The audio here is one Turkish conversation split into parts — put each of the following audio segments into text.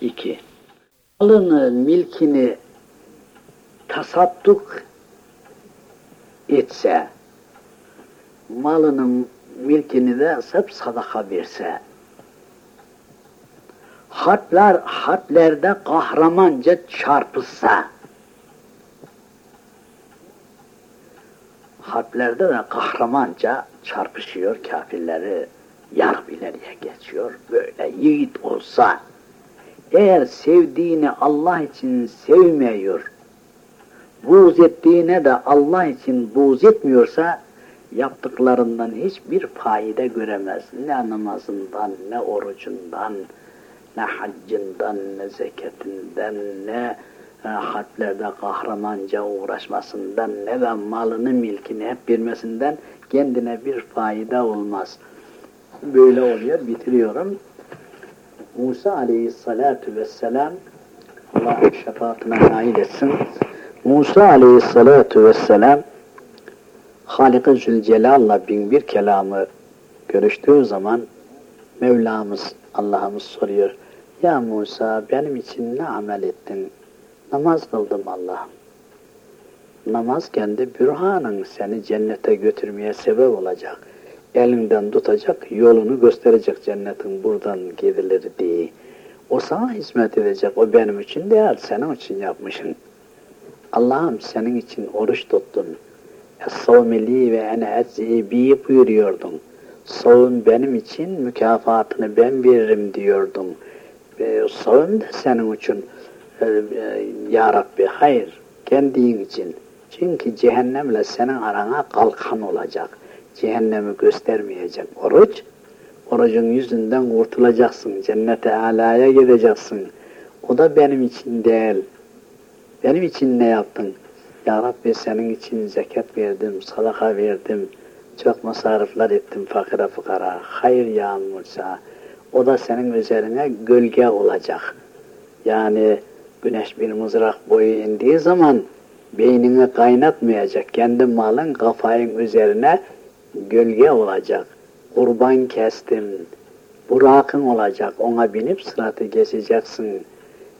İki. Malını, milkini tasadduk etse, malının milkini de hep sadaka verse, harpler, harplerde kahramanca çarpışsa, harplerde de kahramanca çarpışıyor kafirleri, yarım ileriye geçiyor, böyle yiğit olsa, eğer sevdiğini Allah için sevmiyor, buğz ettiğine de Allah için buğz etmiyorsa, yaptıklarından hiçbir fayda göremez. Ne namazından, ne orucundan, ne haccından, ne zeketinden, ne e, harplerde kahramanca uğraşmasından, ne de malını, milkini hep bilmesinden kendine bir fayda olmaz. Böyle oluyor, bitiriyorum. Musa aleyhissalatu vesselam Allah şefaatine nail etsin. Musa aleyhissalatu vesselam Halik-i Zülcelal'la bin bir kelamı görüştüğü zaman Mevlamız, Allah'ımız soruyor. Ya Musa benim için ne amel ettin? Namaz kıldım Allah'ım. Namaz kendi bürhanın seni cennete götürmeye sebep olacak. Elinden tutacak, yolunu gösterecek cennetin buradan gidilir diye. O sana hizmet edecek, o benim için değil, senin için yapmışsın. Allah'ım senin için oruç tuttun. Es-savmeli ve ene etzibi buyuruyordun. Savun benim için mükafatını ben veririm diyordum. E, savun da senin için e, e, Ya Rabbi hayır kendin için. Çünkü cehennemle senin arana kalkan olacak. Cehennemi göstermeyecek oruç. Orucun yüzünden kurtulacaksın. Cennete alaya gideceksin. O da benim için değil. Benim için ne yaptın? Ya Rabbi senin için zekat verdim, sadaka verdim, çok masarifler ettim fakire fukara. Hayır ya Musa, o da senin üzerine gölge olacak. Yani güneş bir mızrak boyu indiği zaman beynini kaynatmayacak. Kendi malın kafayın üzerine gölge olacak. Kurban kestim, burakın olacak. Ona binip sıratı geçeceksin.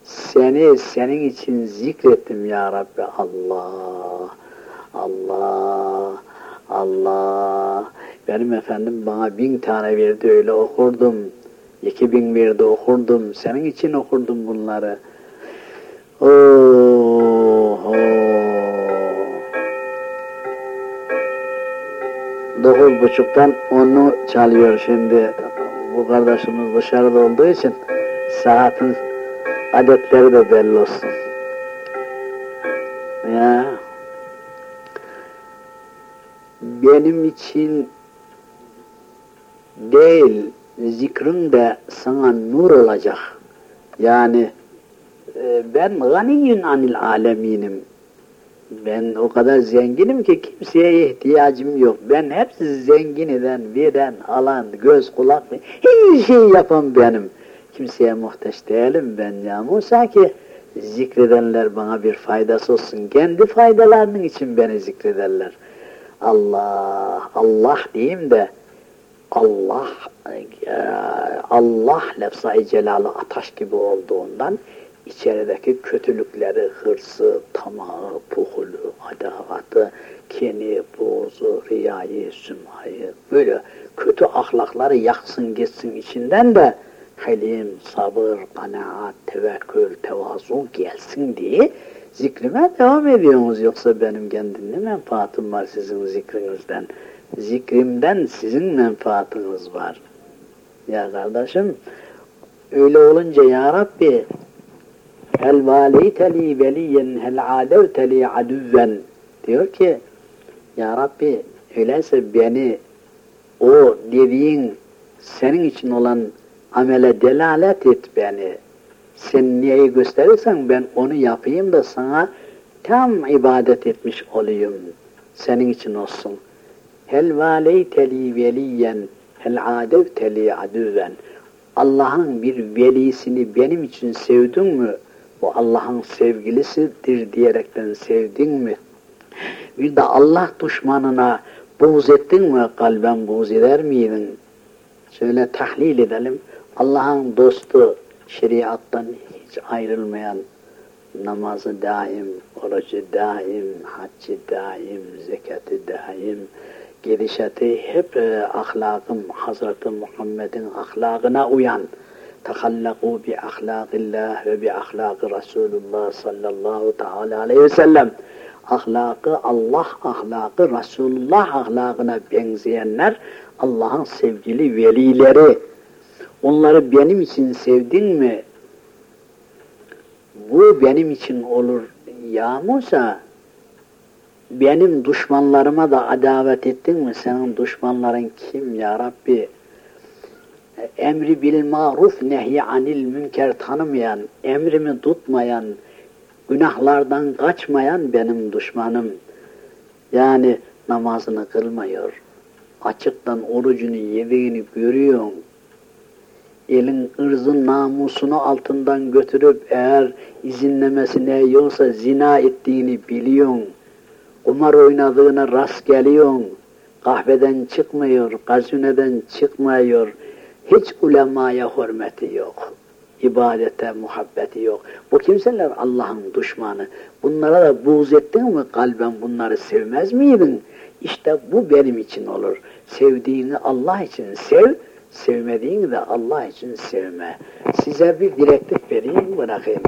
Seni senin için zikrettim ya Rabbi. Allah, Allah, Allah. Benim efendim bana bin tane verdi öyle okurdum. İki bin verdi okurdum. Senin için okurdum bunları. Oh, oh. Dokuz buçuktan onu çalıyor şimdi. Bu kardeşimiz dışarıda olduğu için saatin adetleri de belli olsun. Ya benim için değil zikrin de sana nur olacak. Yani e, ben ganiyün anil aleminim. Ben o kadar zenginim ki kimseye ihtiyacım yok. Ben hepsi zengin eden, veren, alan, göz, kulak, her şey yapan benim. Kimseye muhtaç değilim ben ya Musa ki zikredenler bana bir faydası olsun. Kendi faydalarının için beni zikrederler. Allah, Allah diyeyim de Allah, Allah lefzayı celalı ataş gibi olduğundan içerideki kötülükleri, hırsı, tamağı, puhulu, adavatı, kini, bozu, riyayı, sümayı, böyle kötü ahlakları yaksın gitsin içinden de halim, sabır, kanaat, tevekkül, tevazu gelsin diye zikrime devam ediyorsunuz. Yoksa benim kendi ne menfaatim var sizin zikrinizden? Zikrimden sizin menfaatınız var. Ya kardeşim, öyle olunca ya Rabbi, hel valeyteli veliyen hel adevteli adüven diyor ki, ya Rabbi, öyleyse beni o dediğin senin için olan amele delalet et beni. Sen neyi gösterirsen ben onu yapayım da sana tam ibadet etmiş olayım. Senin için olsun. Hel valeyteli veliyen hel adevteli adüven. Allah'ın bir velisini benim için sevdin mü? Bu Allah'ın sevgilisidir diyerekten sevdin mi? Bir de Allah düşmanına buğz ettin mi? Kalben buğz eder miydin? Şöyle tahlil edelim. Allah'ın dostu şeriattan hiç ayrılmayan namazı daim, orucu daim, haccı daim, zekatı daim, gidişatı hep e, ahlakım, Hazreti Muhammed'in ahlakına uyan, tehallakû bi ahlakillah ve bi ahlakı Resulullah sallallahu teala aleyhi ve sellem, ahlakı Allah ahlakı Resulullah ahlakına benzeyenler Allah'ın sevgili velileri. Onları benim için sevdin mi? Bu benim için olur ya Musa. Benim düşmanlarıma da adavet ettin mi? Senin düşmanların kim ya Rabbi? Emri bil maruf nehy anil münker tanımayan, emrimi tutmayan, günahlardan kaçmayan benim düşmanım. Yani namazını kılmıyor. Açıktan orucunu yediğini görüyorsun. Elin ırzın namusunu altından götürüp eğer izinlemesine yoksa zina ettiğini biliyorsun. Kumar oynadığına rast geliyorsun. Kahveden çıkmıyor, gazineden çıkmıyor. Hiç ulemaya hürmeti yok ibadete muhabbeti yok. Bu kimseler Allah'ın düşmanı. Bunlara da buğz ettin mi kalben bunları sevmez miydin? İşte bu benim için olur. Sevdiğini Allah için sev, sevmediğini de Allah için sevme. Size bir direktif vereyim, bırakayım.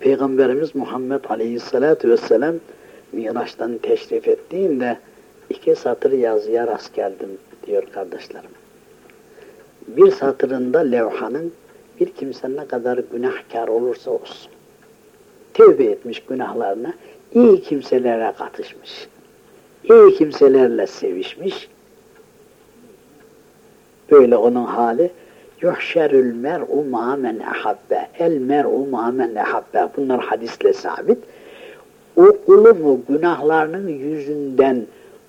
Peygamberimiz Muhammed Aleyhisselatü Vesselam Miraç'tan teşrif ettiğinde iki satır yazıya rast geldim diyor kardeşlerim. Bir satırında levhanın bir kimse ne kadar günahkar olursa olsun, tevbe etmiş günahlarına, iyi kimselere katışmış, iyi kimselerle sevişmiş, böyle onun hali, yuhşerül mer'u ma'men ehabbe, el mer'u ma'men ehabbe, bunlar hadisle sabit, o kulumu günahlarının yüzünden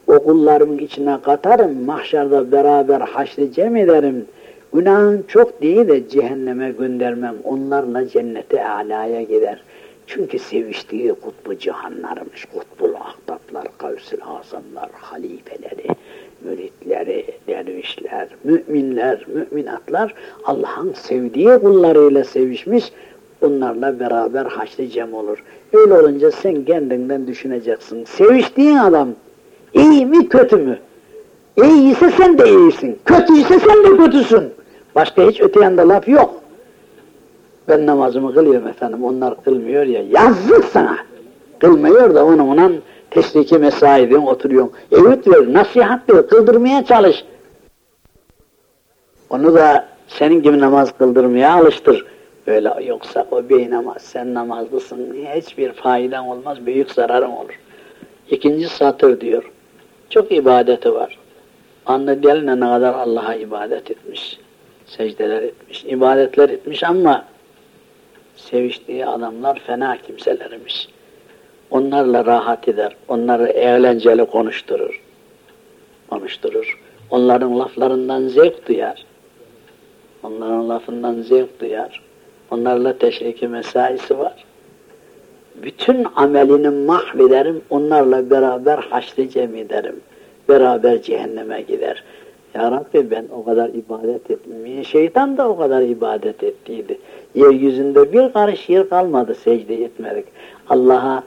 okullarımın içine katarım, mahşerde beraber haşri cem ederim, Günahın çok değil de cehenneme göndermem. Onlarla cennete alaya gider. Çünkü seviştiği kutbu cihanlarmış. Kutbul ahtaplar, kavsül azamlar, halifeleri, müritleri, dervişler, müminler, müminatlar Allah'ın sevdiği kullarıyla sevişmiş. Onlarla beraber haşlı cem olur. Öyle olunca sen kendinden düşüneceksin. Seviştiğin adam iyi mi kötü mü? İyiyse sen de iyisin. Kötüyse sen de kötüsün. Başka hiç öte yanda laf yok. Ben namazımı kılıyorum efendim, onlar kılmıyor ya. Yazık sana! Kılmıyor da onu onan teşriki mesai diyorsun, oturuyorsun. Evet ver, nasihat ver, kıldırmaya çalış. Onu da senin gibi namaz kıldırmaya alıştır. Öyle yoksa o bey namaz, sen namazlısın, hiçbir faydan olmaz, büyük zararın olur. İkinci satır diyor, çok ibadeti var. Anne diyeline ne kadar Allah'a ibadet etmiş secdeler etmiş, ibadetler etmiş ama seviştiği adamlar fena kimselermiş. Onlarla rahat eder, onları eğlenceli konuşturur. Konuşturur. Onların laflarından zevk duyar. Onların lafından zevk duyar. Onlarla teşriki mesaisi var. Bütün amelini mahvederim, onlarla beraber haşlı cem ederim. Beraber cehenneme gider. Ya Rabbi ben o kadar ibadet ettim. Şeytan da o kadar ibadet ettiydi. Yeryüzünde bir karış yer kalmadı secde etmedik. Allah'a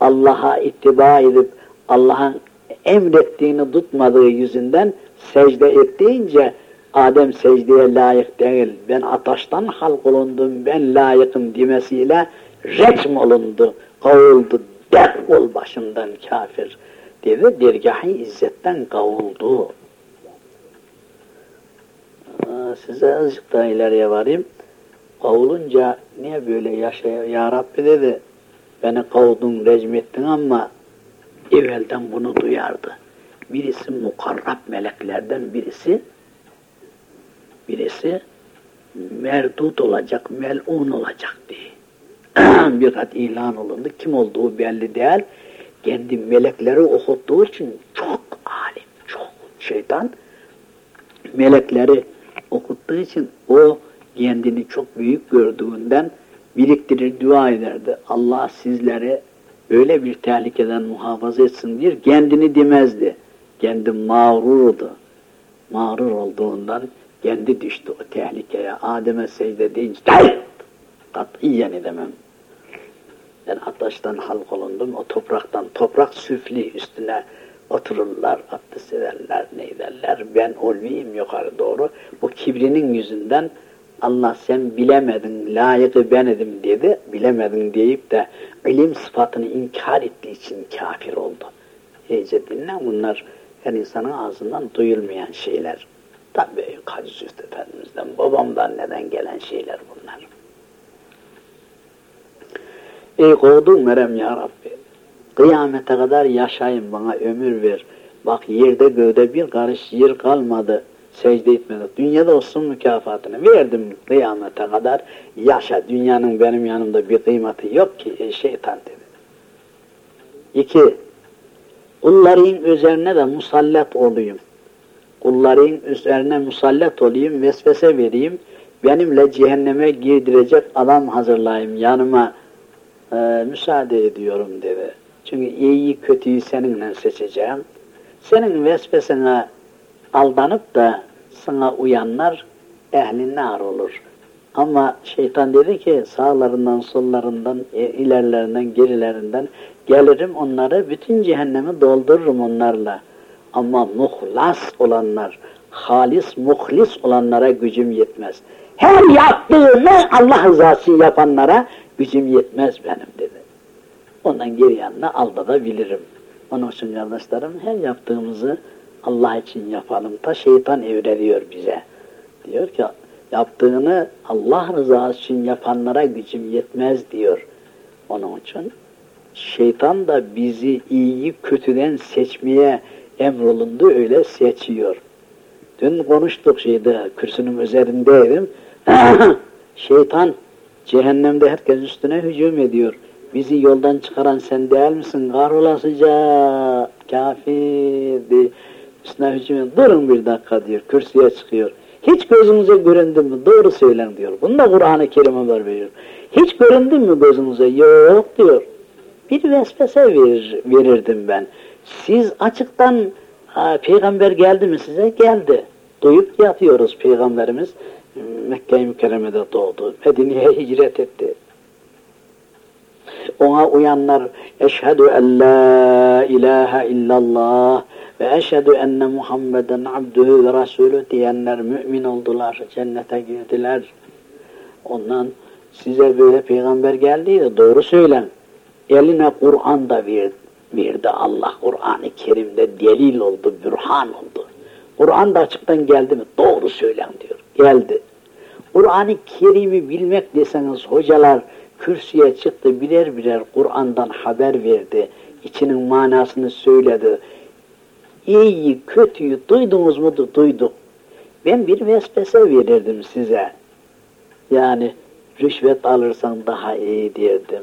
Allah'a ittiba edip Allah'ın emrettiğini tutmadığı yüzünden secde ettiğince Adem secdeye layık değil. Ben ataştan halk olundum, ben layıkım demesiyle recm olundu, kovuldu, defol başımdan kafir dedi. Dergâh-ı izzetten kovuldu size azıcık daha ileriye varayım. Kovulunca niye böyle yaşaya ya Rabbi dedi beni kovdun recmettin ama evvelden bunu duyardı. Birisi mukarrab meleklerden birisi birisi merdut olacak, melun olacak diye. bir kat ilan olundu. Kim olduğu belli değil. Kendi melekleri okuttuğu için çok alim, çok şeytan melekleri okuttuğu için o kendini çok büyük gördüğünden biriktirir, dua ederdi. Allah sizleri öyle bir tehlikeden muhafaza etsin diye kendini demezdi. Kendi mağrurdu. Mağrur olduğundan Kendi düştü o tehlikeye. Adem'e secde deyince! Katiyen edemem. Ben ataştan halk olundum, o topraktan, toprak süfli üstüne otururlar, abdest ederler, ne ederler, ben olmayayım yukarı doğru. Bu kibrinin yüzünden Allah sen bilemedin, layıkı ben edim dedi, bilemedin deyip de ilim sıfatını inkar ettiği için kafir oldu. İyice dinle bunlar her insanın ağzından duyulmayan şeyler. Tabi Hacı Süft Efendimiz'den, babamdan neden gelen şeyler bunlar. Ey kovdun merem ya Rabbi, kıyamete kadar yaşayın bana ömür ver. Bak yerde göğde bir karış yer kalmadı secde etmedi. Dünyada olsun mükafatını verdim kıyamete kadar yaşa. Dünyanın benim yanımda bir kıymeti yok ki ey şeytan dedi. İki, kulların üzerine de musallat olayım. Kulların üzerine musallat olayım, vesvese vereyim. Benimle cehenneme girdirecek adam hazırlayayım yanıma e, müsaade ediyorum dedi. Çünkü iyiyi kötüyü seninle seçeceğim. Senin vesvesene aldanıp da sana uyanlar ehli nar olur. Ama şeytan dedi ki sağlarından, sollarından, e, ilerlerinden, gerilerinden gelirim onları, bütün cehennemi doldururum onlarla. Ama muhlas olanlar, halis, muhlis olanlara gücüm yetmez. Her yaptığımı Allah rızası yapanlara gücüm yetmez benim dedi. Ondan geri yanına aldadabilirim. Onun için kardeşlerim her yaptığımızı Allah için yapalım. Ta şeytan evreliyor bize. Diyor ki yaptığını Allah rızası için yapanlara gücüm yetmez diyor. Onun için şeytan da bizi iyiyi kötüden seçmeye emrolundu öyle seçiyor. Dün konuştuk şeyde kürsünün üzerindeydim. şeytan cehennemde herkes üstüne hücum ediyor. Bizi yoldan çıkaran sen değil misin? Kahrolasıca kafir Üstüne hücum durun bir dakika diyor, kürsüye çıkıyor. Hiç gözünüze göründü mü? Doğru söylen diyor. Bunu da Kur'an-ı Kerim haber veriyor. Hiç göründü mü gözünüze? Yok diyor. Bir vesvese verir, verirdim ben. Siz açıktan ha, peygamber geldi mi size? Geldi. Duyup yatıyoruz peygamberimiz. Mekke-i Mükerreme'de doğdu. Medine'ye hicret etti. Ona uyanlar eşhedü en la ilahe illallah ve eşhedü enne Muhammeden abdühü ve rasulü diyenler mümin oldular, cennete girdiler. Ondan size böyle peygamber geldiydi, doğru söylen. Eline Kur'an da verdi Allah. Kur'an-ı Kerim'de delil oldu, bürhan oldu. Kur'an da açıktan geldi mi? Doğru söylen diyor. Geldi. Kur'an-ı Kerim'i bilmek deseniz hocalar kürsüye çıktı birer birer Kur'an'dan haber verdi. İçinin manasını söyledi iyiyi, kötüyü duydunuz mu? Duyduk. Ben bir vesvese verirdim size. Yani rüşvet alırsan daha iyi derdim.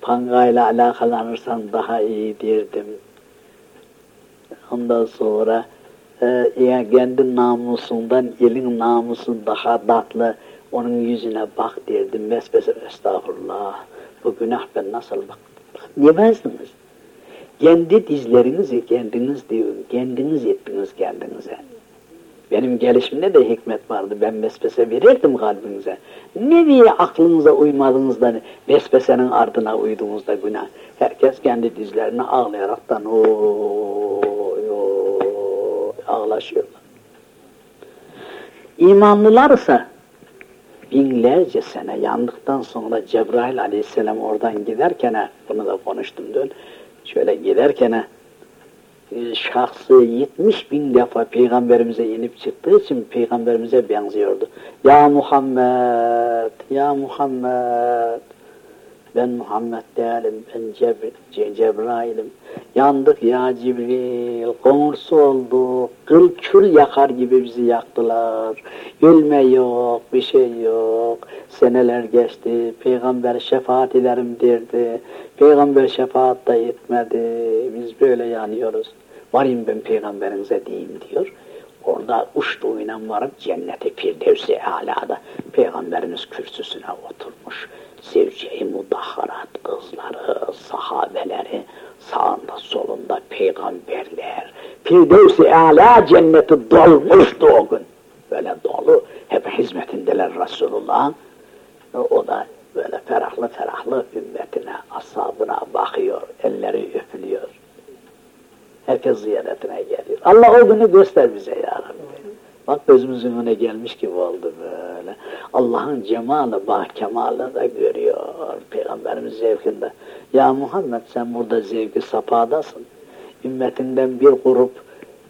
Pangayla alakalanırsan daha iyi derdim. Ondan sonra e, ya kendi namusundan elin namusun daha tatlı onun yüzüne bak derdim. Vesvese estağfurullah. Bu günah ben nasıl bak, demezdiniz. Kendi dizlerinizi kendiniz diyor, kendiniz ettiniz kendinize. Benim gelişimde de hikmet vardı. Ben vesvese verirdim kalbinize. Ne diye aklınıza uymadınız da vesvesenin ardına uydunuz günah. Herkes kendi dizlerine ağlayaraktan o ağlaşıyorlar. İmanlılarsa binlerce sene yandıktan sonra Cebrail aleyhisselam oradan giderken bunu da konuştum dün şöyle giderken e, şahsı 70 bin defa peygamberimize inip çıktığı için peygamberimize benziyordu. Ya Muhammed, ya Muhammed, ben Muhammed değilim, ben Cebr Ce Cebrail'im. Yandık ya Cibril, konursu oldu, kıl kül yakar gibi bizi yaktılar. Ölme yok, bir şey yok. Seneler geçti, peygamber şefaat ederim derdi. Peygamber şefaat da etmedi, biz böyle yanıyoruz. Varayım ben peygamberinize diyeyim diyor. Orada uçtuğuyla varıp cenneti firdevsi alada peygamberimiz kürsüsüne oturmuş. Zevce-i mudahharat kızları, sahabeleri, sağında solunda peygamberler. Firdevsi ala cenneti dolmuştu o gün. falan. O da böyle ferahlı ferahlı ümmetine, ashabına bakıyor, elleri öpülüyor. Herkes ziyaretine geliyor. Allah o günü göster bize ya Rabbi. Bak gözümüzün önüne gelmiş gibi oldu böyle. Allah'ın cemalı, bah kemalı da görüyor Peygamberimiz zevkinde. Ya Muhammed sen burada zevki sapadasın. Ümmetinden bir grup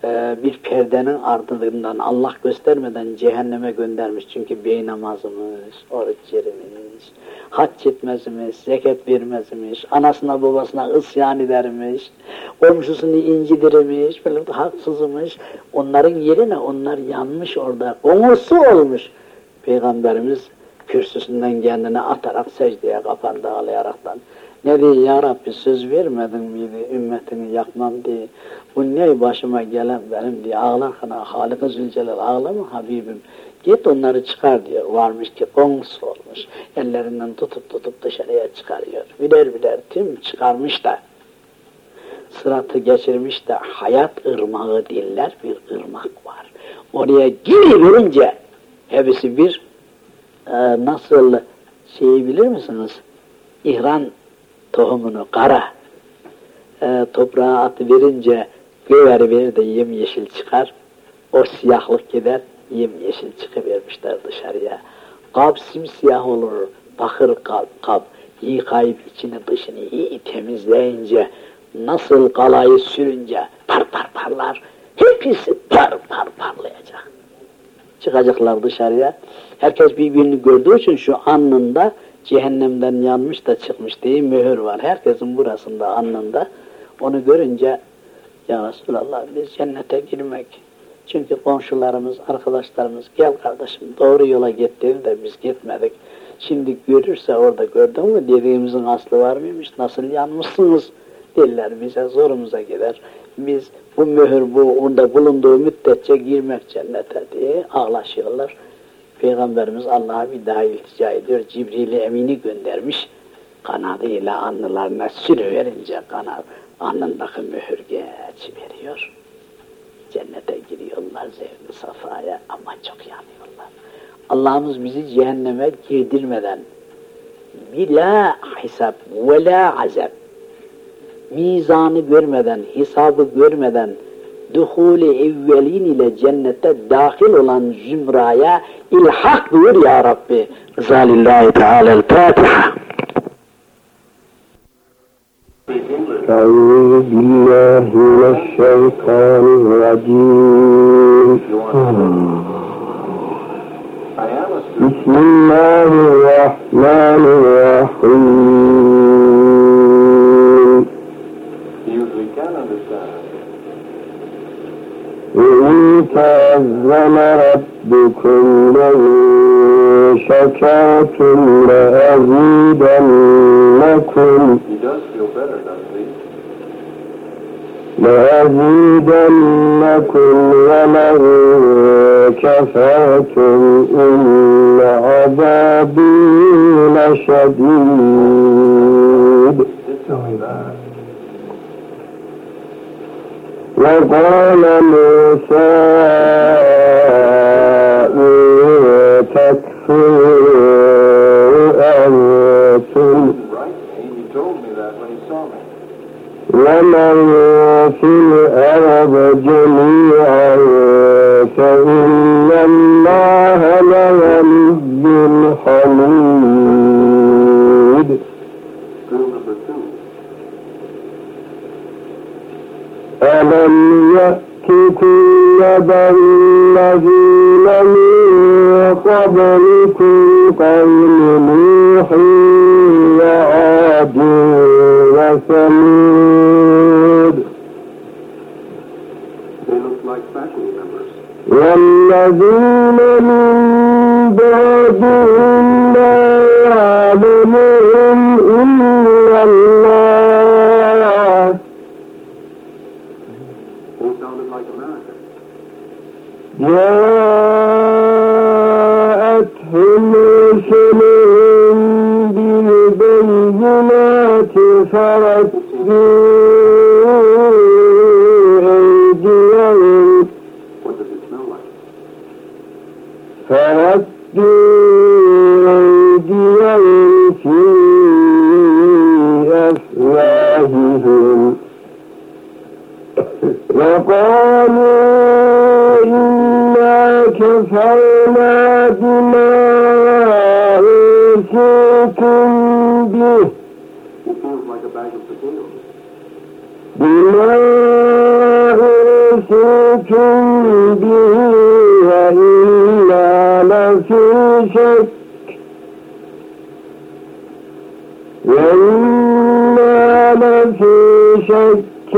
e, bir perdenin ardından Allah göstermeden cehenneme göndermiş. Çünkü bey namazımız, oruç yerimiz, hac etmezmiş, zekat vermezmiş, anasına babasına ısyan edermiş, komşusunu incidirmiş, böyle haksızmış. Onların yerine onlar yanmış orada, omusu olmuş. Peygamberimiz kürsüsünden kendini atarak secdeye kapandı ağlayaraktan. Ne diye ya Rabbi söz vermedin miydi ümmetini yakmam diye. Bu ne başıma gelen benim diye ağlarken Halik-i Zülcelal ağlama Habibim. Git onları çıkar diyor. Varmış ki ongs olmuş. Ellerinden tutup tutup dışarıya çıkarıyor. Birer birer tüm çıkarmış da sıratı geçirmiş de hayat ırmağı diller bir ırmak var. Oraya giriverince hepsi bir e, nasıl şeyi bilir misiniz? İhran tohumunu kara e, toprağa atı verince göver verir de yemyeşil çıkar. O siyahlık gider, yemyeşil çıkıvermişler dışarıya. Kap simsiyah olur, bakır kap, kap. Yıkayıp içini dışını iyi temizleyince, nasıl kalayı sürünce par par parlar, hepsi par par parlayacak. Çıkacaklar dışarıya. Herkes birbirini gördüğü için şu anında cehennemden yanmış da çıkmış diye mühür var. Herkesin burasında alnında. Onu görünce ya Resulallah biz cennete girmek. Çünkü komşularımız, arkadaşlarımız gel kardeşim doğru yola git dedi de biz gitmedik. Şimdi görürse orada gördün mü dediğimizin aslı var mıymış? Nasıl yanmışsınız? Diller bize zorumuza gider. Biz bu mühür bu onda bulunduğu müddetçe girmek cennete diye ağlaşıyorlar. Peygamberimiz Allah'a bir daha iltica ediyor. Cibril-i Emin'i göndermiş. Kanadıyla anılarına sürüverince kanat alnındaki mühür geç veriyor. Cennete giriyorlar zevk safaya ama çok yanıyorlar. Allah'ımız bizi cehenneme girdirmeden bila hesap ve la azap mizanı görmeden, hesabı görmeden duhuli evvelin ile cennete dahil olan zümraya ilhak buyur ya Rabbi. Zalillahi Teala'l Fatiha. أعوذ بالله من الشيطان الرجيم بسم الله الرحمن الرحيم أعظم ربكم لئن شكرتم لأزيدنكم لأزيدنكم ولئن كفرتم إن عذابي لشديد. وقال موسى told me that when he saw me. ومن في الأرض جميعا فإن الله لغني حميد. ألم يأتكم نبأ الذين من قبلكم قوم نوح وعاد وثمود They look like family members. والذين من بعدهم لا He feels like a bag of potatoes. بما أرسلتم به وإنا لفي شك وإنا لفي شك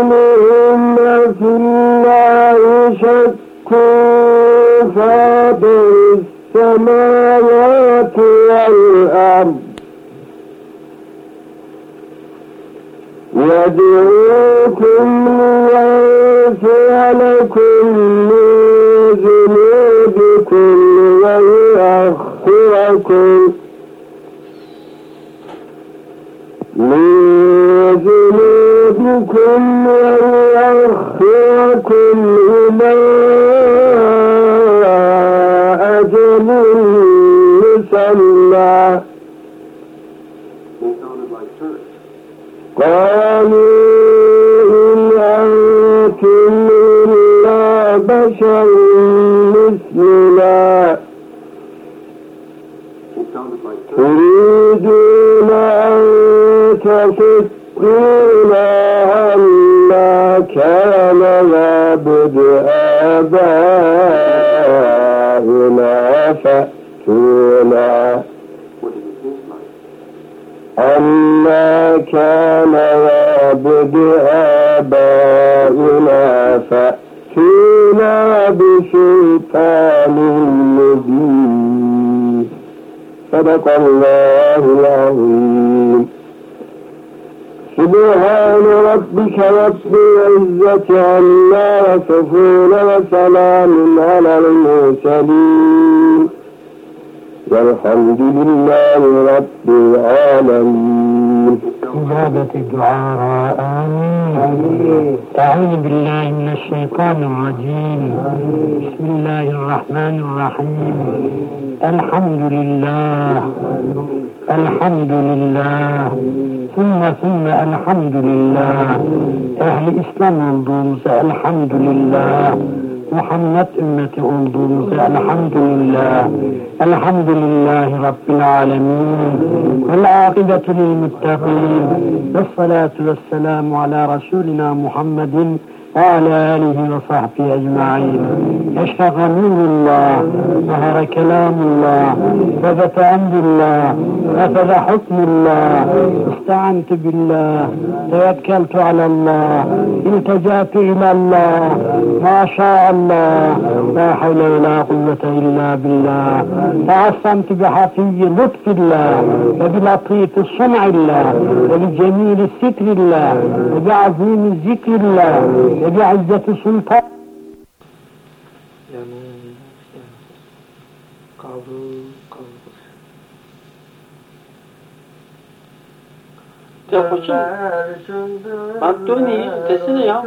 رسلهم في الله شك والأرض. يدعوكم ليغفر لكم ذنوبكم ويؤخركم. يهديكم ويؤخركم إلى أجل مسمى قالوا إن أنتم إلا بشر مثلنا. تريدون أن تفتوا تصدونا عما كان يعبد آباؤنا فأتونا? عما كان يعبد آباؤنا فأتونا بسلطان مبين صدق الله العظيم سبحان ربك رب العزة عما يصفون وسلام على المرسلين. والحمد لله رب العالمين. إجابة الدعاء آمين. أعوذ بالله من الشيطان الرجيم. بسم الله الرحمن الرحيم. الحمد لله. الحمد لله. ثم ثم الحمد لله. أهل إسلام أنظرمز الحمد لله. محمد أمة أنظرمز الحمد لله. الحمد لله رب العالمين. والعاقبة للمتقين. والصلاة والسلام على رسولنا محمد ve ala alihi ve sahbihi ecma'in Eşfaka nurullah Zahara kelamullah ثبت أمر الله نفذ حكم الله استعنت بالله توكلت على الله التجأت إلى الله. ما شاء الله لا حول ولا قوة إلا بالله. تعصمت بحفي لطف الله وبلطيف صنع الله وبجميل ستر الله وبعظيم ذكر الله. ve riayyeti sultan yani kavru kavru bak Doni, desene ya.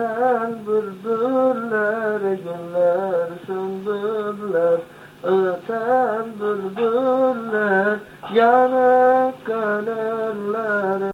Bülbüller, güller, sündürler, öten bülbüller, yanık kalırlar.